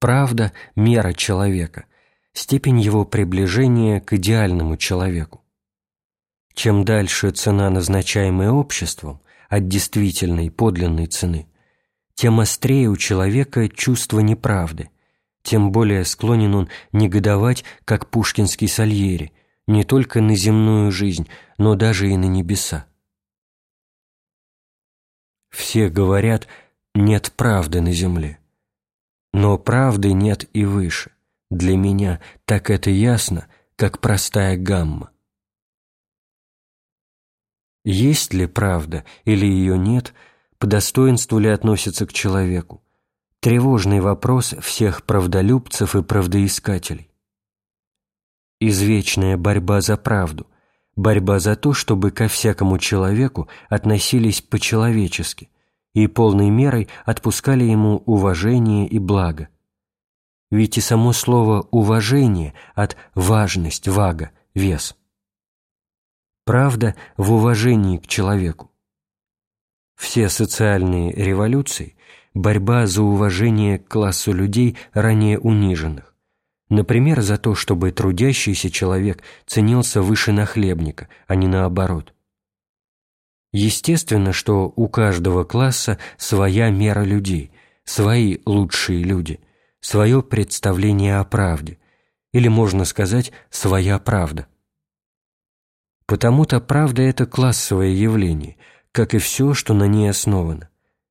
Правда – мера человека, степень его приближения к идеальному человеку. Чем дальше цена, назначаемая обществом, от действительной подлинной цены, тем острее у человека чувство неправды, тем более склонен он негодовать, как пушкинский Сальери, не только на земную жизнь, но даже и на небеса. Все говорят, нет правды на земле. Но правды нет и выше. Для меня так это ясно, как простая гамма. Есть ли правда или ее нет, по достоинству ли относится к человеку? Тревожный вопрос всех правдолюбцев и правдоискателей. Извечная борьба за правду, борьба за то, чтобы ко всякому человеку относились по-человечески и полной мерой отпускали ему уважение и благо. Ведь и само слово «уважение» от «важность», «вага», «вес». Правда в уважении к человеку. Все социальные революции – борьба за уважение к классу людей, ранее униженных. Например, за то, чтобы трудящийся человек ценился выше нахлебника, а не наоборот. Естественно, что у каждого класса своя мера людей, свои лучшие люди, свое представление о правде, или, можно сказать, своя правда. Потому-то правда – это классовое явление, как и все, что на ней основано.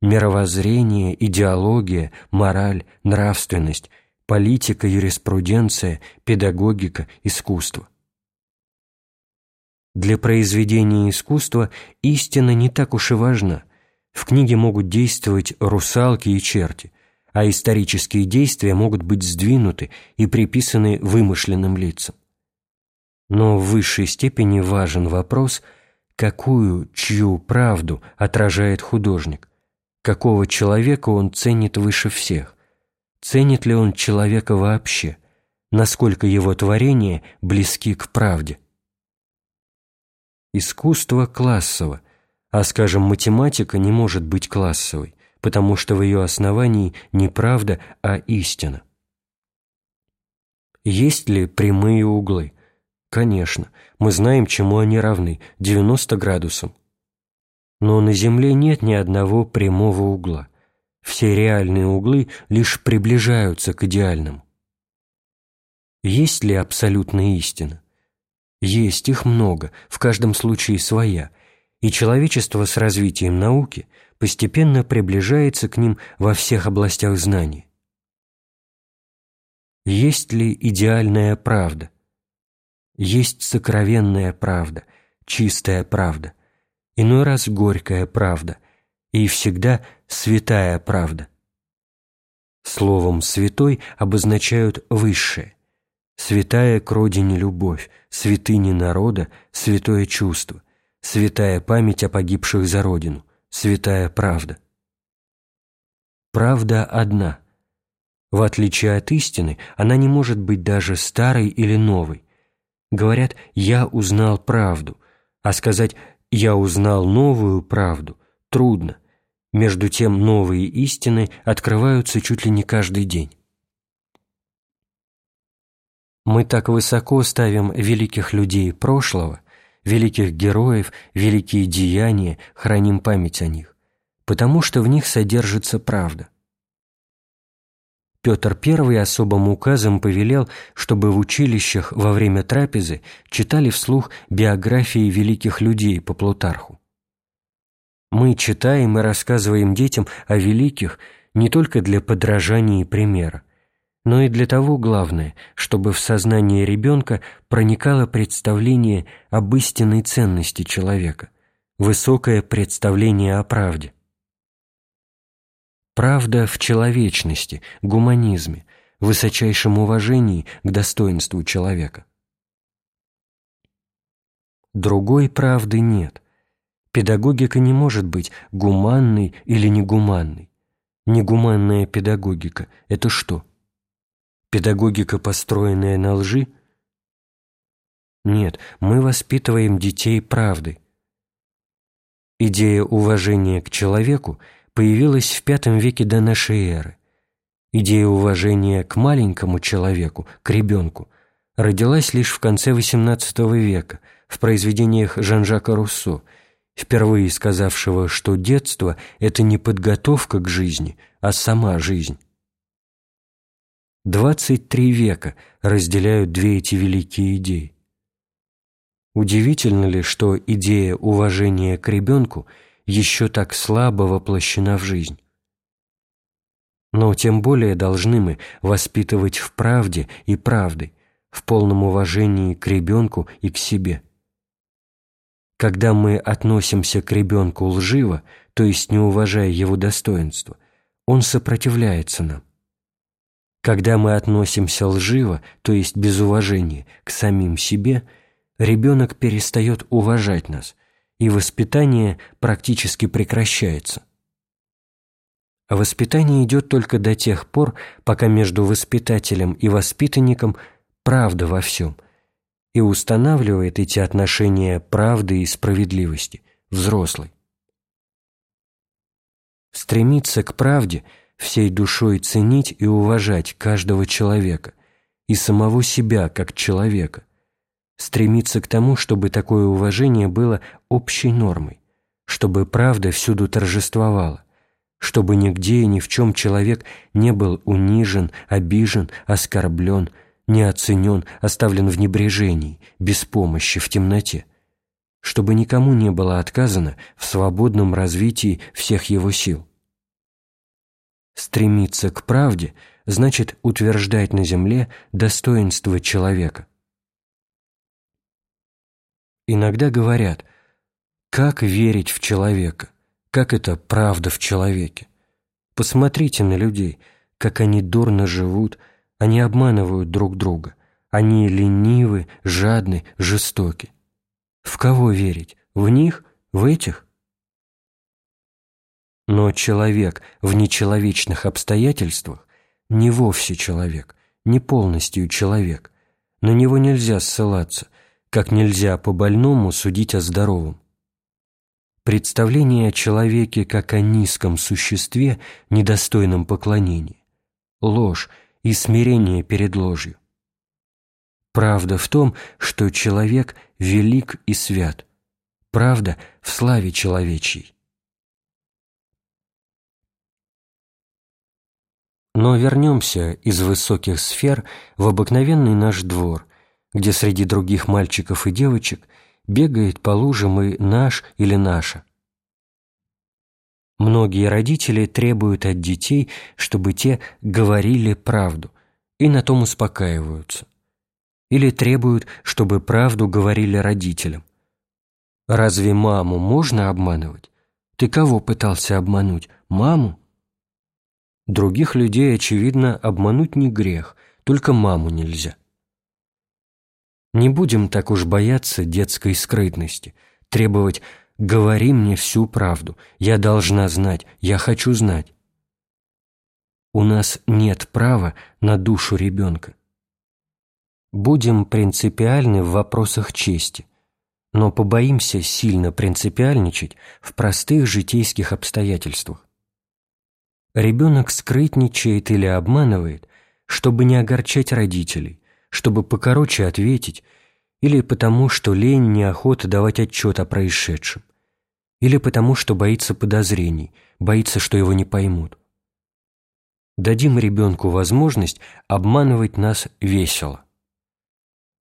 Мировоззрение, идеология, мораль, нравственность, политика, юриспруденция, педагогика, искусство. Для произведения искусства истина не так уж и важна. В книге могут действовать русалки и черти, а исторические действия могут быть сдвинуты и приписаны вымышленным лицам. Но в высшей степени важен вопрос, какую, чью правду отражает художник, какого человека он ценит выше всех, Ценит ли он человека вообще? Насколько его творения близки к правде? Искусство классово, а, скажем, математика не может быть классовой, потому что в ее основании не правда, а истина. Есть ли прямые углы? Конечно, мы знаем, чему они равны – 90 градусам. Но на Земле нет ни одного прямого угла. Все реальные углы лишь приближаются к идеальному. Есть ли абсолютная истина? Есть их много, в каждом случае своя, и человечество с развитием науки постепенно приближается к ним во всех областях знаний. Есть ли идеальная правда? Есть сокровенная правда, чистая правда, иной раз горькая правда – и всегда святая правда. Словом «святой» обозначают высшее. Святая к родине любовь, святыни народа, святое чувство, святая память о погибших за родину, святая правда. Правда одна. В отличие от истины, она не может быть даже старой или новой. Говорят «я узнал правду», а сказать «я узнал новую правду» трудно. Между тем новые истины открываются чуть ли не каждый день. Мы так высоко ставим великих людей прошлого, великих героев, великие деяния, храним память о них, потому что в них содержится правда. Петр I особым указом повелел, чтобы в училищах во время трапезы читали вслух биографии великих людей по Плутарху. Мы читаем и рассказываем детям о великих не только для подражания и примера, но и для того, главное, чтобы в сознание ребенка проникало представление об истинной ценности человека, высокое представление о правде. Правда в человечности, гуманизме, высочайшем уважении к достоинству человека. Другой правды нет – Педагогика не может быть гуманной или негуманной. Негуманная педагогика – это что? Педагогика, построенная на лжи? Нет, мы воспитываем детей правдой. Идея уважения к человеку появилась в V веке до нашей эры. Идея уважения к маленькому человеку, к ребенку, родилась лишь в конце XVIII века в произведениях Жан-Жака Руссо, впервые сказавшего, что детство – это не подготовка к жизни, а сама жизнь. 23 века разделяют две эти великие идеи. Удивительно ли, что идея уважения к ребенку еще так слабо воплощена в жизнь? Но тем более должны мы воспитывать в правде и правдой, в полном уважении к ребенку и к себе. Когда мы относимся к ребенку лживо, то есть не уважая его достоинства, он сопротивляется нам. Когда мы относимся лживо, то есть без уважения, к самим себе, ребенок перестает уважать нас, и воспитание практически прекращается. А воспитание идет только до тех пор, пока между воспитателем и воспитанником правда во всем, и устанавливает эти отношения правды и справедливости, взрослый. Стремиться к правде, всей душой ценить и уважать каждого человека и самого себя как человека, стремиться к тому, чтобы такое уважение было общей нормой, чтобы правда всюду торжествовала, чтобы нигде и ни в чем человек не был унижен, обижен, оскорблен, не оценен, оставлен в небрежении, без помощи, в темноте, чтобы никому не было отказано в свободном развитии всех его сил. Стремиться к правде значит утверждать на земле достоинство человека. Иногда говорят, как верить в человека – как это правда в человеке? Посмотрите на людей, как они дурно живут, они обманывают друг друга. Они ленивы, жадны, жестоки. В кого верить? В них? В этих? Но человек в нечеловечных обстоятельствах не вовсе человек, не полностью человек. На него нельзя ссылаться, как нельзя по больному судить о здоровом. Представление о человеке как о низком существе, недостойном поклонения, ложь и смирение перед ложью. Правда в том, что человек велик и свят. Правда в славе человечьей. Но вернемся из высоких сфер в обыкновенный наш двор, где среди других мальчиков и девочек – бегает по лужам и наш или наша. Многие родители требуют от детей, чтобы те говорили правду, и на том успокаиваются. Или требуют, чтобы правду говорили родителям. Разве маму можно обманывать? Ты кого пытался обмануть? Маму? Других людей, очевидно, обмануть не грех, только маму нельзя. Не будем так уж бояться детской скрытности, требовать «говори мне всю правду, я должна знать, я хочу знать». У нас нет права на душу ребенка. Будем принципиальны в вопросах чести, но побоимся сильно принципиальничать в простых житейских обстоятельствах. Ребенок скрытничает или обманывает, чтобы не огорчать родителей, чтобы покороче ответить, или потому, что лень неохота давать отчет о происшедшем, или потому, что боится подозрений, боится, что его не поймут. Дадим ребенку возможность обманывать нас весело.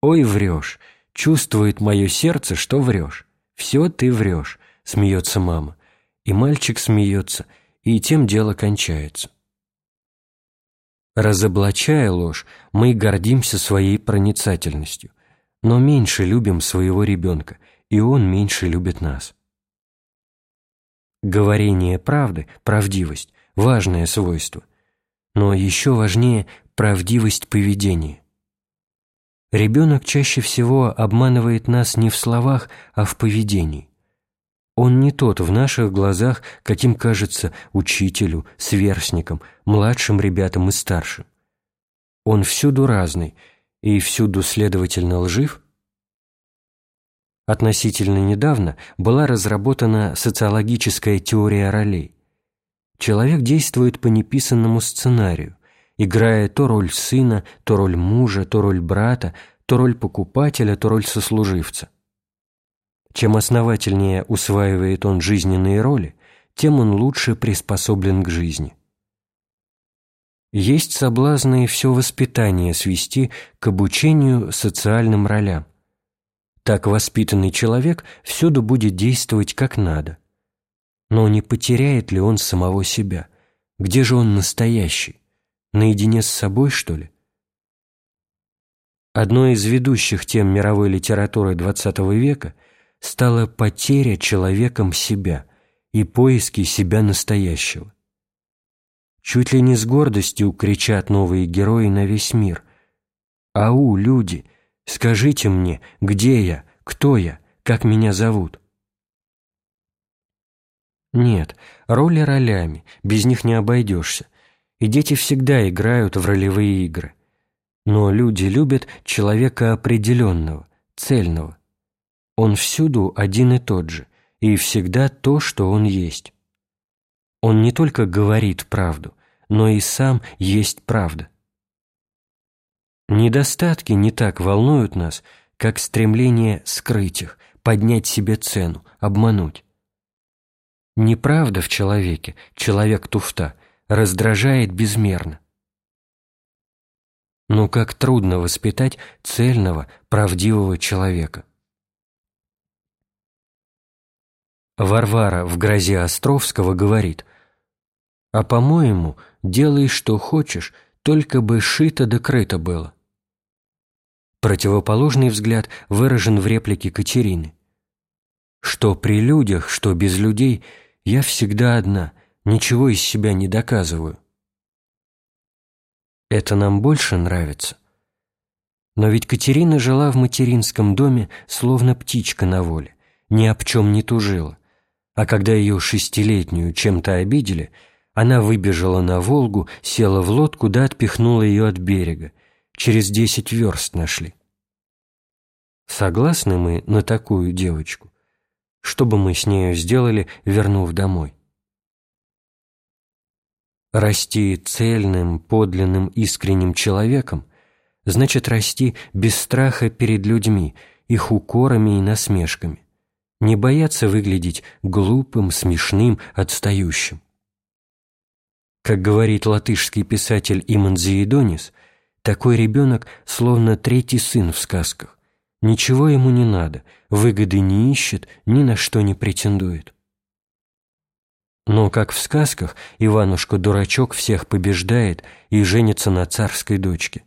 «Ой, врешь! Чувствует мое сердце, что врешь. Все ты врешь», — смеется мама. И мальчик смеется, и тем дело кончается. Разоблачая ложь, мы гордимся своей проницательностью, но меньше любим своего ребенка, и он меньше любит нас. Говорение правды, правдивость – важное свойство, но еще важнее правдивость поведения. Ребенок чаще всего обманывает нас не в словах, а в поведении. Он не тот в наших глазах, каким кажется учителю, сверстникам, младшим ребятам и старшим. Он всюду разный и всюду, следовательно, лжив? Относительно недавно была разработана социологическая теория ролей. Человек действует по неписанному сценарию, играя то роль сына, то роль мужа, то роль брата, то роль покупателя, то роль сослуживца. Чем основательнее усваивает он жизненные роли, тем он лучше приспособлен к жизни. Есть соблазны все воспитание свести к обучению социальным ролям. Так воспитанный человек всюду будет действовать как надо. Но не потеряет ли он самого себя? Где же он настоящий? Наедине с собой, что ли? Одной из ведущих тем мировой литературы XX века стала потеря человеком себя и поиски себя настоящего. Чуть ли не с гордостью кричат новые герои на весь мир. «Ау, люди, скажите мне, где я, кто я, как меня зовут?» Нет, роли ролями, без них не обойдешься, и дети всегда играют в ролевые игры. Но люди любят человека определенного, цельного. Он всюду один и тот же, и всегда то, что он есть. Он не только говорит правду, но и сам есть правда. Недостатки не так волнуют нас, как стремление скрыть их, поднять себе цену, обмануть. Неправда в человеке, человек туфта, раздражает безмерно. Но как трудно воспитать цельного, правдивого человека. Варвара в «Грозе Островского» говорит «А по-моему, делай, что хочешь, только бы шито да крыто было». Противоположный взгляд выражен в реплике Катерины. «Что при людях, что без людей, я всегда одна, ничего из себя не доказываю». Это нам больше нравится. Но ведь Катерина жила в материнском доме, словно птичка на воле, ни об чем не тужила а когда ее шестилетнюю чем-то обидели, она выбежала на Волгу, села в лодку да отпихнула ее от берега. Через десять верст нашли. Согласны мы на такую девочку? Что бы мы с нею сделали, вернув домой? Расти цельным, подлинным, искренним человеком значит расти без страха перед людьми, их укорами и насмешками не бояться выглядеть глупым, смешным, отстающим. Как говорит латышский писатель Иман Зиедонис, такой ребенок словно третий сын в сказках. Ничего ему не надо, выгоды не ищет, ни на что не претендует. Но, как в сказках, Иванушка-дурачок всех побеждает и женится на царской дочке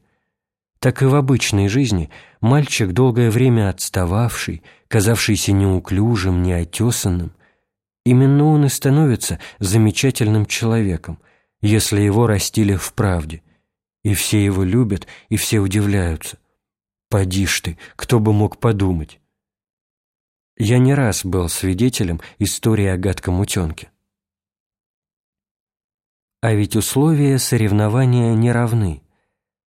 так и в обычной жизни мальчик, долгое время отстававший, казавшийся неуклюжим, неотесанным, именно он и становится замечательным человеком, если его растили в правде, и все его любят, и все удивляются. «Поди ж ты, кто бы мог подумать!» Я не раз был свидетелем истории о гадком утенке. А ведь условия соревнования не равны.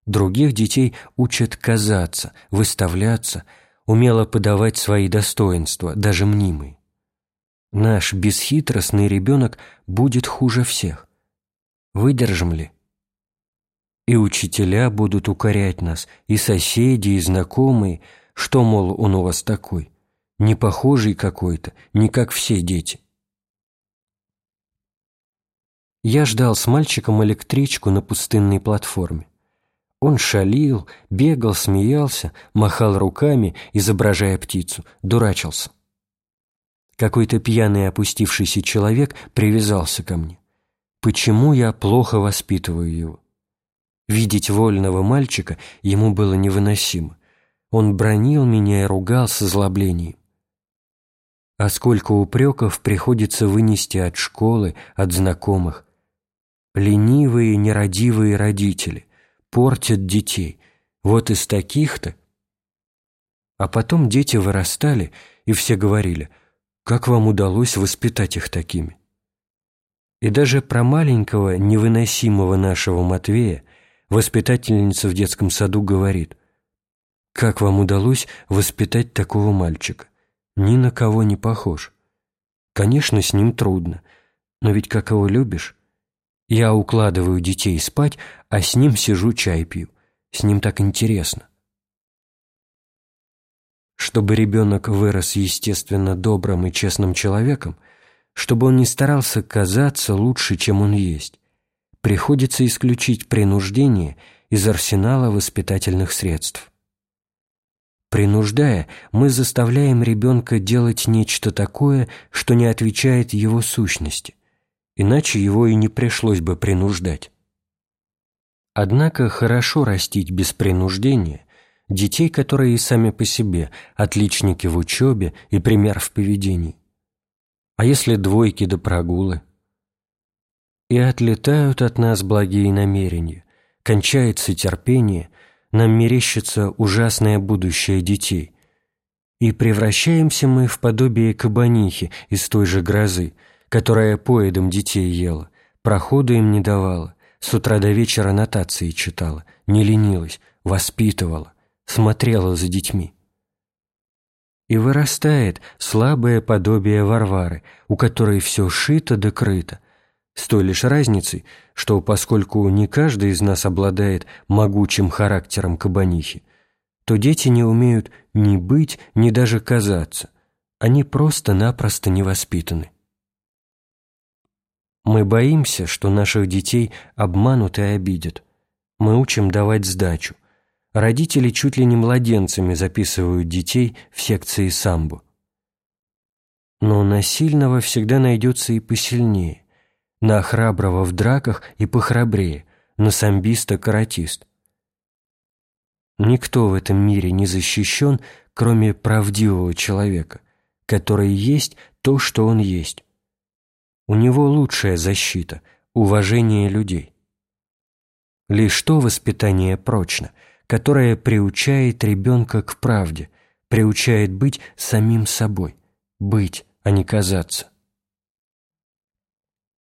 Других детей учат казаться, выставляться, умело подавать свои достоинства, даже мнимые. Наш бесхитростный ребенок будет хуже всех. Выдержим ли? И учителя будут укорять нас, и соседи, и знакомые, что, мол, он у вас такой, не похожий какой-то, не как все дети. Я ждал с мальчиком электричку на пустынной платформе. Он шалил, бегал, смеялся, махал руками, изображая птицу, дурачился. Какой-то пьяный опустившийся человек привязался ко мне. Почему я плохо воспитываю его? Видеть вольного мальчика ему было невыносимо. Он бронил меня и ругал с озлоблением. А сколько упреков приходится вынести от школы, от знакомых. Ленивые, нерадивые родители портят детей. Вот из таких-то. А потом дети вырастали, и все говорили, как вам удалось воспитать их такими. И даже про маленького, невыносимого нашего Матвея воспитательница в детском саду говорит, как вам удалось воспитать такого мальчика? Ни на кого не похож. Конечно, с ним трудно, но ведь как его любишь, Я укладываю детей спать, а с ним сижу чай пью. С ним так интересно. Чтобы ребенок вырос естественно добрым и честным человеком, чтобы он не старался казаться лучше, чем он есть, приходится исключить принуждение из арсенала воспитательных средств. Принуждая, мы заставляем ребенка делать нечто такое, что не отвечает его сущности, иначе его и не пришлось бы принуждать. Однако хорошо растить без принуждения детей, которые и сами по себе отличники в учебе и пример в поведении. А если двойки да прогулы? И отлетают от нас благие намерения, кончается терпение, нам мерещится ужасное будущее детей. И превращаемся мы в подобие кабанихи из той же грозы, которая поедом детей ела, проходу им не давала, с утра до вечера нотации читала, не ленилась, воспитывала, смотрела за детьми. И вырастает слабое подобие Варвары, у которой все шито да крыто, с той лишь разницей, что поскольку не каждый из нас обладает могучим характером кабанихи, то дети не умеют ни быть, ни даже казаться. Они просто-напросто не воспитаны. Мы боимся, что наших детей обманут и обидят. Мы учим давать сдачу. Родители чуть ли не младенцами записывают детей в секции самбо. Но на сильного всегда найдется и посильнее на храброго в драках и похрабрее, на самбиста-каратист. Никто в этом мире не защищен, кроме правдивого человека, который есть то, что он есть. У него лучшая защита – уважение людей. Лишь то воспитание прочно, которое приучает ребенка к правде, приучает быть самим собой, быть, а не казаться.